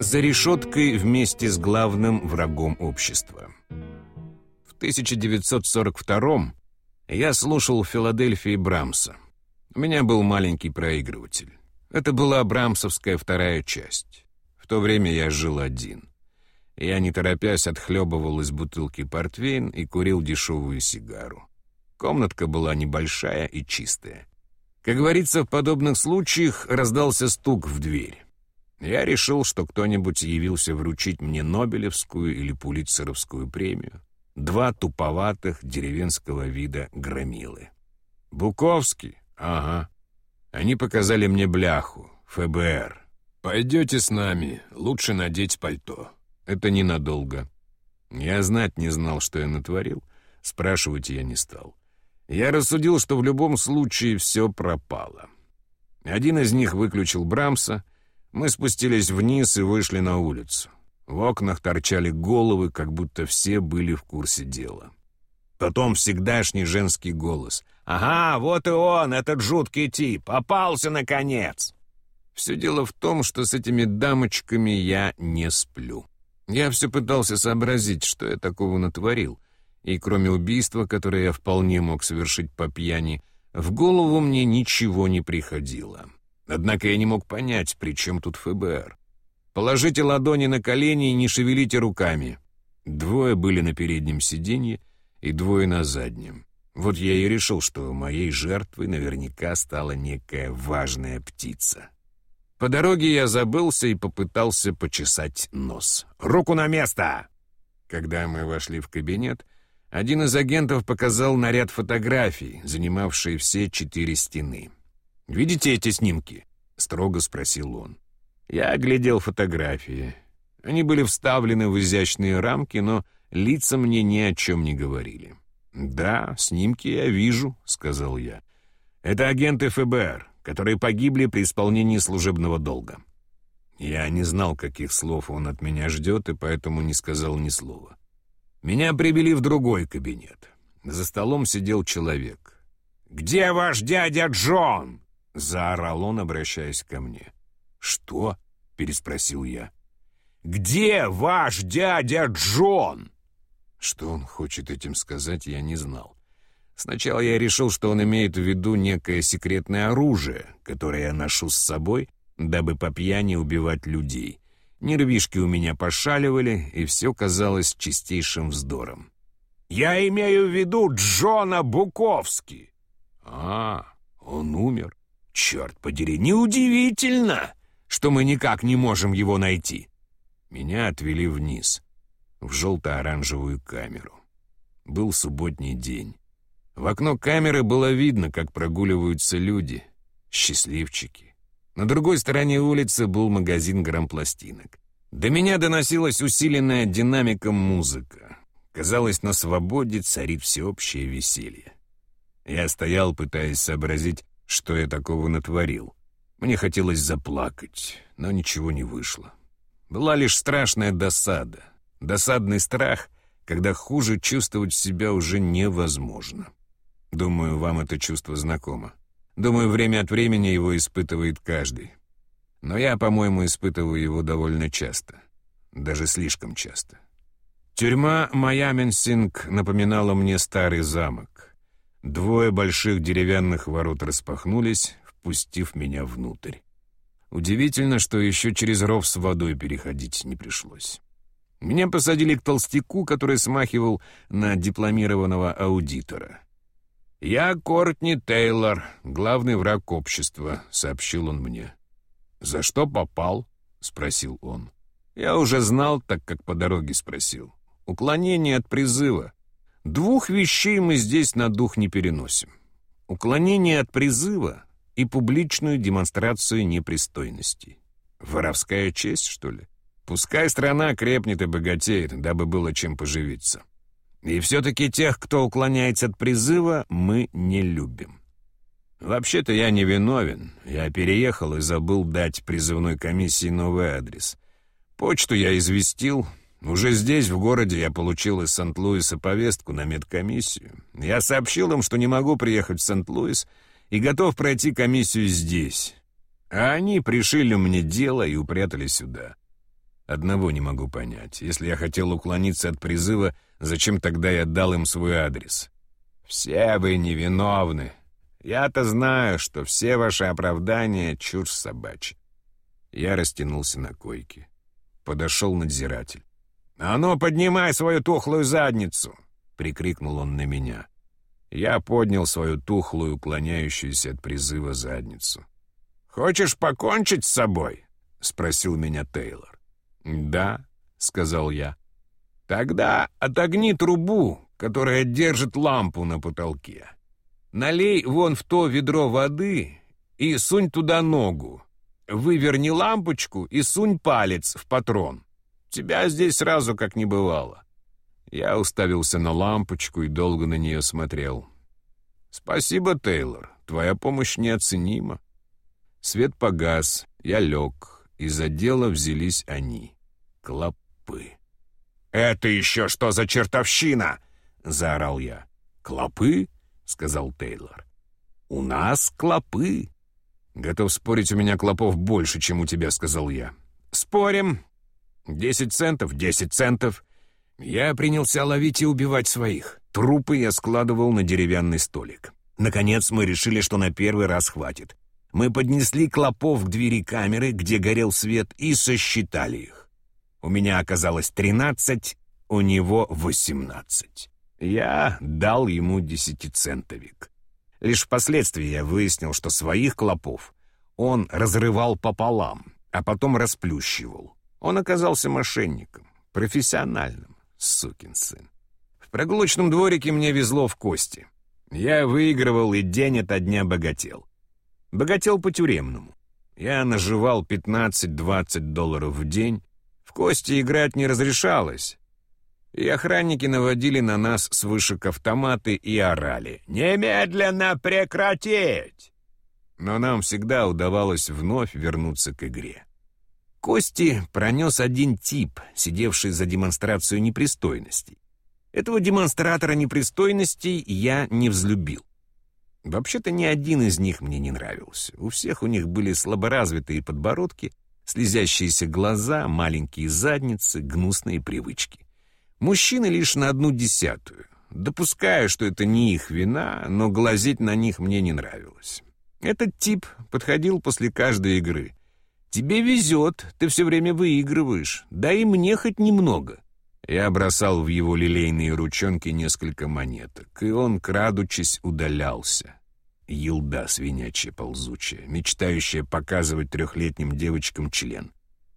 За решеткой вместе с главным врагом общества. В 1942 я слушал в Филадельфии Брамса. У меня был маленький проигрыватель. Это была брамсовская вторая часть. В то время я жил один. Я, не торопясь, отхлебывал из бутылки портвейн и курил дешевую сигару. Комнатка была небольшая и чистая. Как говорится, в подобных случаях раздался стук в дверь. Я решил, что кто-нибудь явился вручить мне Нобелевскую или Пулитцеровскую премию. Два туповатых деревенского вида громилы. «Буковский? Ага. Они показали мне бляху. ФБР. Пойдете с нами, лучше надеть пальто. Это ненадолго». Я знать не знал, что я натворил. Спрашивать я не стал. Я рассудил, что в любом случае все пропало. Один из них выключил Брамса. Мы спустились вниз и вышли на улицу. В окнах торчали головы, как будто все были в курсе дела. Потом всегдашний женский голос. «Ага, вот и он, этот жуткий тип! Попался, наконец!» Все дело в том, что с этими дамочками я не сплю. Я все пытался сообразить, что я такого натворил — и кроме убийства, которое я вполне мог совершить по пьяни, в голову мне ничего не приходило. Однако я не мог понять, при чем тут ФБР. Положите ладони на колени и не шевелите руками. Двое были на переднем сиденье и двое на заднем. Вот я и решил, что моей жертвой наверняка стала некая важная птица. По дороге я забылся и попытался почесать нос. «Руку на место!» Когда мы вошли в кабинет, один из агентов показал наряд фотографий, занимавшие все четыре стены. «Видите эти снимки?» — строго спросил он. Я оглядел фотографии. Они были вставлены в изящные рамки, но лица мне ни о чем не говорили. «Да, снимки я вижу», — сказал я. «Это агенты ФБР, которые погибли при исполнении служебного долга». Я не знал, каких слов он от меня ждет, и поэтому не сказал ни слова. Меня привели в другой кабинет. За столом сидел человек. «Где ваш дядя Джон?» — заорал он, обращаясь ко мне. «Что?» — переспросил я. «Где ваш дядя Джон?» Что он хочет этим сказать, я не знал. Сначала я решил, что он имеет в виду некое секретное оружие, которое я ношу с собой, дабы по пьяни убивать людей. Нервишки у меня пошаливали, и все казалось чистейшим вздором. «Я имею в виду Джона Буковски!» «А, он умер. Черт подери, неудивительно, что мы никак не можем его найти!» Меня отвели вниз, в желто-оранжевую камеру. Был субботний день. В окно камеры было видно, как прогуливаются люди, счастливчики. На другой стороне улицы был магазин грампластинок. До меня доносилась усиленная динамиком музыка. Казалось, на свободе царит всеобщее веселье. Я стоял, пытаясь сообразить, что я такого натворил. Мне хотелось заплакать, но ничего не вышло. Была лишь страшная досада. Досадный страх, когда хуже чувствовать себя уже невозможно. Думаю, вам это чувство знакомо. Думаю, время от времени его испытывает каждый. Но я, по-моему, испытываю его довольно часто. Даже слишком часто. Тюрьма Майаминсинг напоминала мне старый замок. Двое больших деревянных ворот распахнулись, впустив меня внутрь. Удивительно, что еще через ров с водой переходить не пришлось. Меня посадили к толстяку, который смахивал на дипломированного аудитора. «Я Кортни Тейлор, главный враг общества», — сообщил он мне. «За что попал?» — спросил он. Я уже знал, так как по дороге спросил. «Уклонение от призыва. Двух вещей мы здесь на дух не переносим. Уклонение от призыва и публичную демонстрацию непристойностей. Воровская честь, что ли? Пускай страна крепнет и богатеет, дабы было чем поживиться. И все-таки тех, кто уклоняется от призыва, мы не любим. Вообще-то я не виновен. Я переехал и забыл дать призывной комиссии новый адрес. Почту я известил. Уже здесь, в городе, я получил из Сент-Луиса повестку на медкомиссию. Я сообщил им, что не могу приехать в Сент-Луис и готов пройти комиссию здесь. А они пришили мне дело и упрятали сюда. Одного не могу понять. Если я хотел уклониться от призыва, зачем тогда я дал им свой адрес? Все вы невиновны. Я-то знаю, что все ваши оправдания — чушь собачья. Я растянулся на койке. Подошел надзиратель. «А ну, поднимай свою тухлую задницу!» — прикрикнул он на меня. Я поднял свою тухлую, уклоняющуюся от призыва задницу. «Хочешь покончить с собой?» — спросил меня Тейлор. «Да», — сказал я. «Тогда отогни трубу, которая держит лампу на потолке. Налей вон в то ведро воды и сунь туда ногу. Выверни лампочку и сунь палец в патрон. Тебя здесь сразу как не бывало». Я уставился на лампочку и долго на нее смотрел. «Спасибо, Тейлор, твоя помощь неоценима». Свет погас, я лег, и за дело взялись они. Клопы. «Это еще что за чертовщина?» — заорал я. «Клопы?» — сказал Тейлор. «У нас клопы». «Готов спорить, у меня клопов больше, чем у тебя», — сказал я. «Спорим. Десять центов, десять центов». Я принялся ловить и убивать своих. Трупы я складывал на деревянный столик. Наконец мы решили, что на первый раз хватит. Мы поднесли клопов к двери камеры, где горел свет, и сосчитали их. У меня оказалось тринадцать, у него восемнадцать. Я дал ему десятицентовик. Лишь впоследствии я выяснил, что своих клопов он разрывал пополам, а потом расплющивал. Он оказался мошенником, профессиональным сукин сын. В прогулочном дворике мне везло в кости. Я выигрывал и день ото дня богател. Богател по-тюремному. Я наживал 15-20 долларов в день. В кости играть не разрешалось. И охранники наводили на нас с вышек автоматы и орали «Немедленно прекратить!» Но нам всегда удавалось вновь вернуться к игре. Кости пронес один тип, сидевший за демонстрацию непристойностей. Этого демонстратора непристойностей я не взлюбил. Вообще-то ни один из них мне не нравился. У всех у них были слаборазвитые подбородки, слезящиеся глаза, маленькие задницы, гнусные привычки. Мужчины лишь на одну десятую. Допускаю, что это не их вина, но глазеть на них мне не нравилось. Этот тип подходил после каждой игры. «Тебе везет, ты все время выигрываешь. Дай мне хоть немного». Я бросал в его лилейные ручонки несколько монеток, и он, крадучись, удалялся. Елда свинячья ползучая, мечтающая показывать трехлетним девочкам член.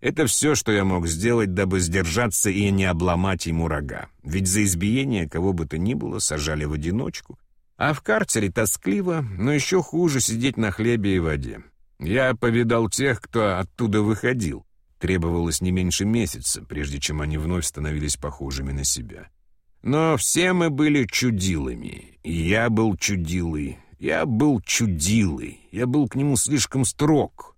Это все, что я мог сделать, дабы сдержаться и не обломать ему рога. Ведь за избиение кого бы то ни было сажали в одиночку. А в карцере тоскливо, но еще хуже сидеть на хлебе и воде. Я повидал тех, кто оттуда выходил. Требовалось не меньше месяца, прежде чем они вновь становились похожими на себя. Но все мы были чудилами, и я был чудилой. Я был чудилой, я был к нему слишком строг.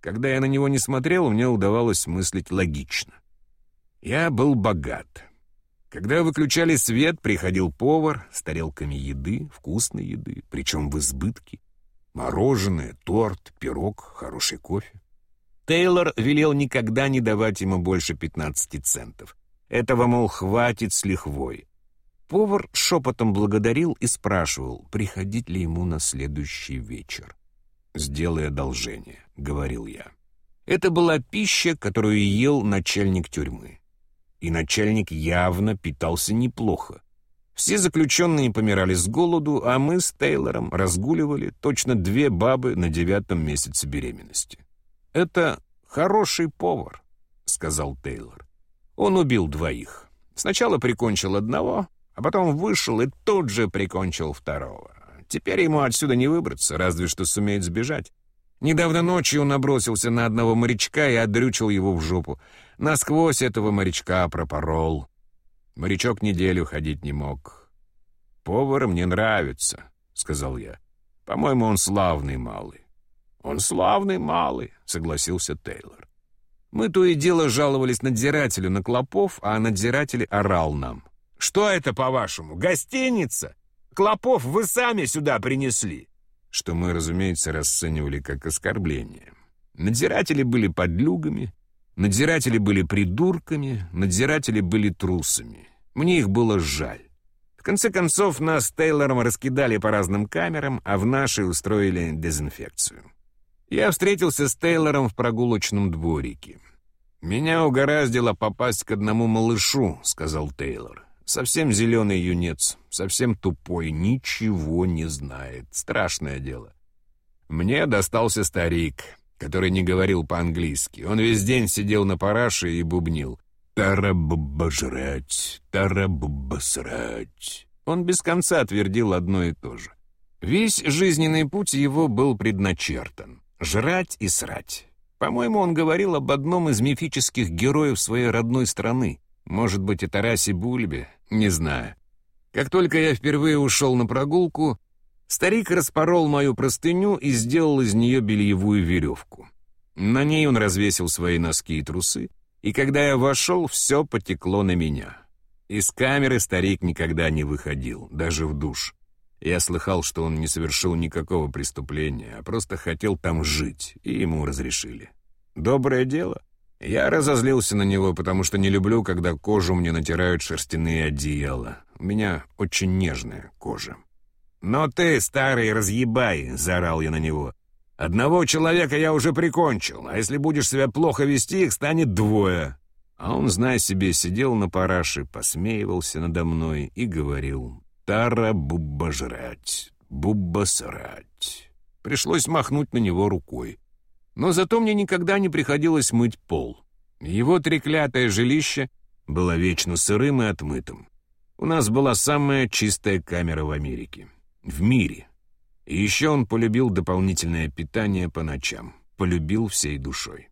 Когда я на него не смотрел, мне удавалось мыслить логично. Я был богат. Когда выключали свет, приходил повар с тарелками еды, вкусной еды, причем в избытке. Мороженое, торт, пирог, хороший кофе. Тейлор велел никогда не давать ему больше 15 центов. Этого, мол, хватит с лихвой. Повар шепотом благодарил и спрашивал, приходить ли ему на следующий вечер. «Сделай одолжение», — говорил я. Это была пища, которую ел начальник тюрьмы. И начальник явно питался неплохо. Все заключенные помирали с голоду, а мы с Тейлором разгуливали точно две бабы на девятом месяце беременности. «Это хороший повар», — сказал Тейлор. Он убил двоих. Сначала прикончил одного, а потом вышел и тут же прикончил второго. Теперь ему отсюда не выбраться, разве что сумеет сбежать. Недавно ночью он набросился на одного морячка и отдрючил его в жопу. Насквозь этого морячка пропорол. Морячок неделю ходить не мог. «Повар мне нравится», — сказал я. «По-моему, он славный малый». «Он славный малый», — согласился Тейлор. Мы то и дело жаловались надзирателю на клопов, а надзиратель орал нам. «Что это, по-вашему, гостиница? Клопов вы сами сюда принесли!» Что мы, разумеется, расценивали как оскорбление. Надзиратели были подлюгами, Надзиратели были придурками, надзиратели были трусами. Мне их было жаль. В конце концов, нас с Тейлором раскидали по разным камерам, а в нашей устроили дезинфекцию. Я встретился с Тейлором в прогулочном дворике. «Меня угораздило попасть к одному малышу», — сказал Тейлор. «Совсем зеленый юнец, совсем тупой, ничего не знает. Страшное дело. Мне достался старик, который не говорил по-английски. Он весь день сидел на параше и бубнил. «Тарабуба жрать, тарабуба срать». Он без конца твердил одно и то же. Весь жизненный путь его был предначертан. Жрать и срать. По-моему, он говорил об одном из мифических героев своей родной страны. Может быть, и Тарасе Бульбе, не знаю. Как только я впервые ушел на прогулку, старик распорол мою простыню и сделал из нее бельевую веревку. На ней он развесил свои носки и трусы, и когда я вошел, все потекло на меня. Из камеры старик никогда не выходил, даже в душ. Я слыхал, что он не совершил никакого преступления, а просто хотел там жить, и ему разрешили. Доброе дело. Я разозлился на него, потому что не люблю, когда кожу мне натирают шерстяные одеяла. У меня очень нежная кожа. «Но ты, старый разъебай!» — заорал я на него. «Одного человека я уже прикончил, а если будешь себя плохо вести, их станет двое». А он, зная себе, сидел на параше, посмеивался надо мной и говорил Тара бубба жрать, бубба срать. Пришлось махнуть на него рукой. Но зато мне никогда не приходилось мыть пол. Его треклятое жилище было вечно сырым и отмытым. У нас была самая чистая камера в Америке. В мире. И еще он полюбил дополнительное питание по ночам. Полюбил всей душой.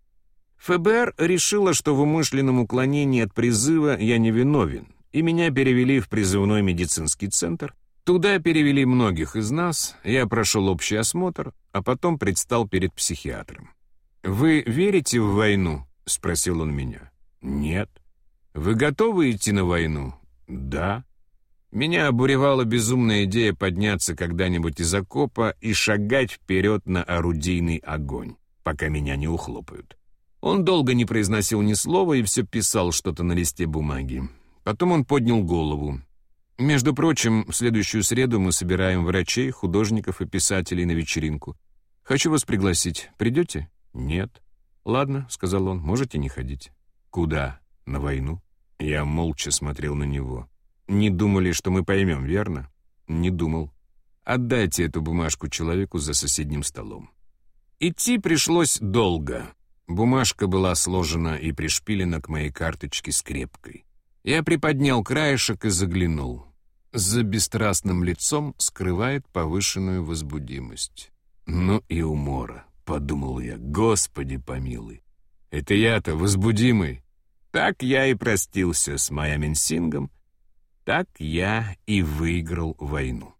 ФБР решило, что в умышленном уклонении от призыва я не виновен, и меня перевели в призывной медицинский центр. Туда перевели многих из нас, я прошел общий осмотр, а потом предстал перед психиатром. «Вы верите в войну?» — спросил он меня. «Нет». «Вы готовы идти на войну?» «Да». Меня обуревала безумная идея подняться когда-нибудь из окопа и шагать вперед на орудийный огонь, пока меня не ухлопают. Он долго не произносил ни слова и все писал что-то на листе бумаги. Потом он поднял голову. «Между прочим, в следующую среду мы собираем врачей, художников и писателей на вечеринку. Хочу вас пригласить. Придете?» «Нет». «Ладно», — сказал он, — «можете не ходить». «Куда? На войну?» Я молча смотрел на него. «Не думали, что мы поймем, верно?» «Не думал. Отдайте эту бумажку человеку за соседним столом». Идти пришлось долго. Бумажка была сложена и пришпилена к моей карточке скрепкой. Я приподнял краешек и заглянул. За бесстрастным лицом скрывает повышенную возбудимость. «Ну и умора», — подумал я, — «Господи помилуй! Это я-то возбудимый!» Так я и простился с Майамин Сингом, так я и выиграл войну.